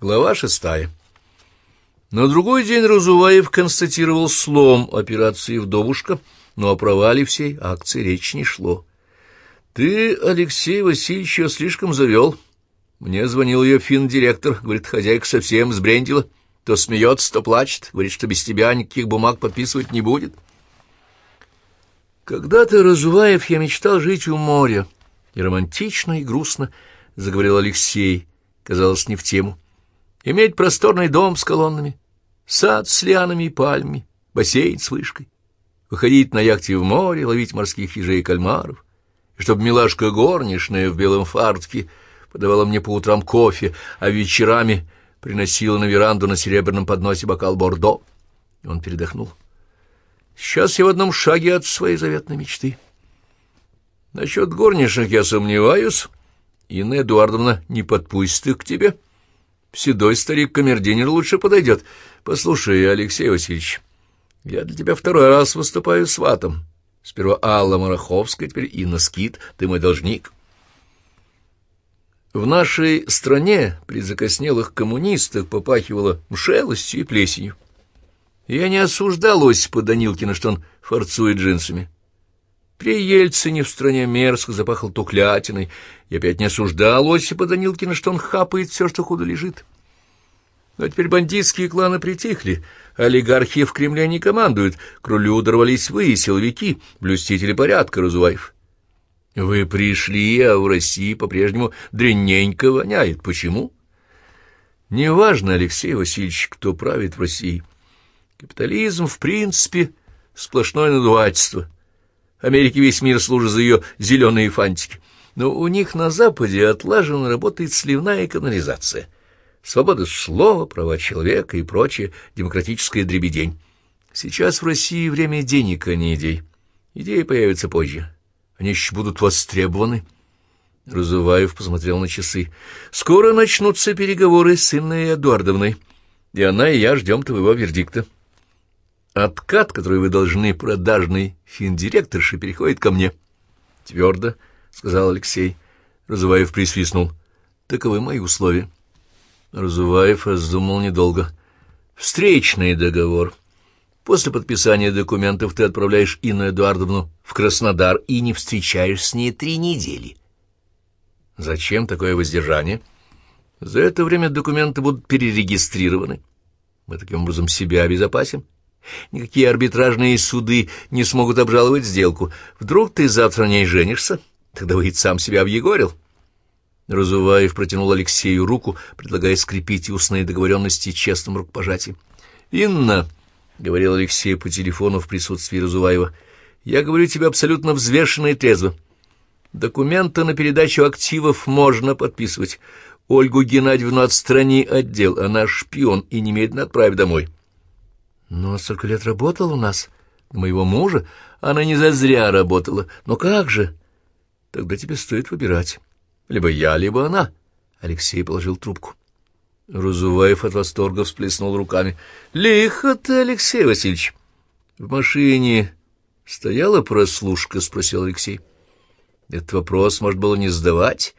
Глава шестая. На другой день Разуваев констатировал слом операции «Вдовушка», но о провале всей акции речь не шло. «Ты, Алексей Васильевич, ее слишком завел. Мне звонил ее фин-директор, говорит, хозяйка совсем сбрендила. То смеется, то плачет, говорит, что без тебя никаких бумаг подписывать не будет». «Когда-то, Разуваев, я мечтал жить у моря». И романтично, и грустно, — заговорил Алексей, казалось, не в тему. Иметь просторный дом с колоннами, сад с лианами и пальмами, бассейн с вышкой, выходить на яхте в море, ловить морских ежей и кальмаров, и чтобы милашка горничная в белом фартуке подавала мне по утрам кофе, а вечерами приносила на веранду на серебряном подносе бокал бордо. И он передохнул. Сейчас я в одном шаге от своей заветной мечты. Насчет горничных я сомневаюсь. Инна Эдуардовна не подпустит их к тебе. — Седой старик-камердинер лучше подойдет. Послушай, Алексей Васильевич, я для тебя второй раз выступаю с ватом. Сперва Алла Мараховская, теперь Инна Скит, ты мой должник. В нашей стране при закоснелых коммунистах попахивало мшелостью и плесенью. Я не осуждал Осипа Данилкина, что он форцует джинсами. При Ельцине в стране мерзко запахло тухлятиной. Я опять не осуждал Осипа Данилкина, что он хапает все, что худо лежит. Но теперь бандитские кланы притихли, олигархи в Кремле не командуют, к рулю дорвались вы, силовики, блюстители порядка, Разуваев. Вы пришли, а в России по-прежнему дрянненько воняет. Почему? Неважно, Алексей Васильевич, кто правит в России. Капитализм, в принципе, сплошное надувательство — Америке весь мир служит за ее зеленые фантики. Но у них на Западе отлаженно работает сливная канализация. Свобода слова, права человека и прочее демократическая дребедень. Сейчас в России время денег, а не идей. Идеи появятся позже. Они еще будут востребованы. Разуваев посмотрел на часы. «Скоро начнутся переговоры с Инной Эдуардовной, и она и я ждем твоего вердикта». Откат, который вы должны продажной финдиректорше, переходит ко мне. — Твердо, — сказал Алексей. Разуваев присвистнул. — Таковы мои условия. Разуваев раздумал недолго. — Встречный договор. После подписания документов ты отправляешь Инну Эдуардовну в Краснодар и не встречаешь с ней три недели. — Зачем такое воздержание? — За это время документы будут перерегистрированы. Мы таким образом себя обезопасим. — Никакие арбитражные суды не смогут обжаловать сделку. Вдруг ты завтра не женишься? Тогда выйдет сам себя объегорил. Разуваев протянул Алексею руку, предлагая скрепить устные договоренности честным рукопожатием. — Инна, — говорил Алексей по телефону в присутствии Разуваева, — я говорю тебе абсолютно взвешенно и трезво. Документы на передачу активов можно подписывать. Ольгу Геннадьевну отстрани отдел, она шпион, и немедленно отправь домой. — но столько лет работал у нас, моего мужа, она не зазря работала. Но как же? Тогда тебе стоит выбирать. Либо я, либо она. Алексей положил трубку. Разуваев от восторга всплеснул руками. «Лихо ты, Алексей Васильевич!» «В машине стояла прослушка?» — спросил Алексей. «Этот вопрос может было не сдавать?»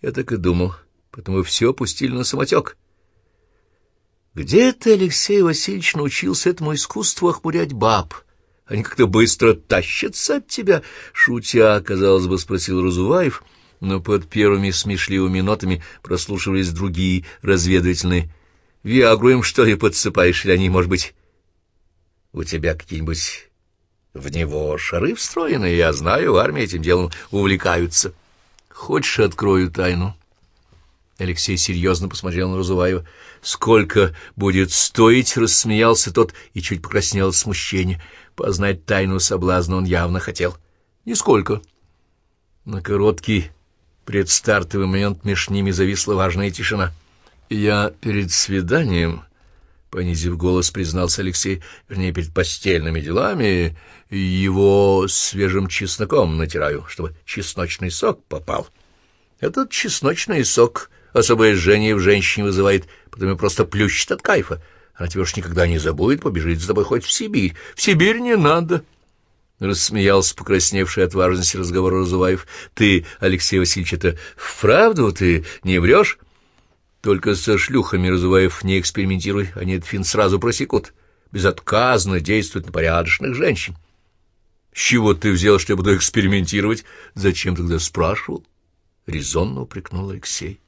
Я так и думал. Поэтому все пустили на самотек. Где ты, Алексей Васильевич, научился этому искусству охмурять баб? Они как-то быстро тащатся от тебя, шутя, казалось бы, спросил Разуваев, но под первыми смешливыми нотами прослушивались другие разведывательные. Виагру им, что ли, подсыпаешь, или они, может быть, у тебя какие-нибудь в него шары встроены? Я знаю, в армии этим делом увлекаются. Хочешь, открою тайну? Алексей серьезно посмотрел на Разуваева. «Сколько будет стоить?» — рассмеялся тот и чуть покраснел от смущения. Познать тайну соблазна он явно хотел. «Нисколько». На короткий предстартовый момент меж ними зависла важная тишина. «Я перед свиданием...» — понизив голос, признался Алексей, вернее, перед постельными делами, его свежим чесноком натираю, чтобы чесночный сок попал. Этот чесночный сок особое жжение в женщине вызывает, потом ее просто плющит от кайфа. Она тебя уж никогда не забудет, побежит за тобой хоть в Сибирь. В Сибирь не надо. Рассмеялся покрасневший от важности разговора Разуваев. Ты, Алексей Васильевич, это вправду ты не врешь? Только со шлюхами, Разуваев, не экспериментируй, они этот фин сразу просекут. Безотказно действуют на порядочных женщин. С чего ты взял, что я буду экспериментировать? Зачем тогда спрашивал? Резонно упрекнул Алексей.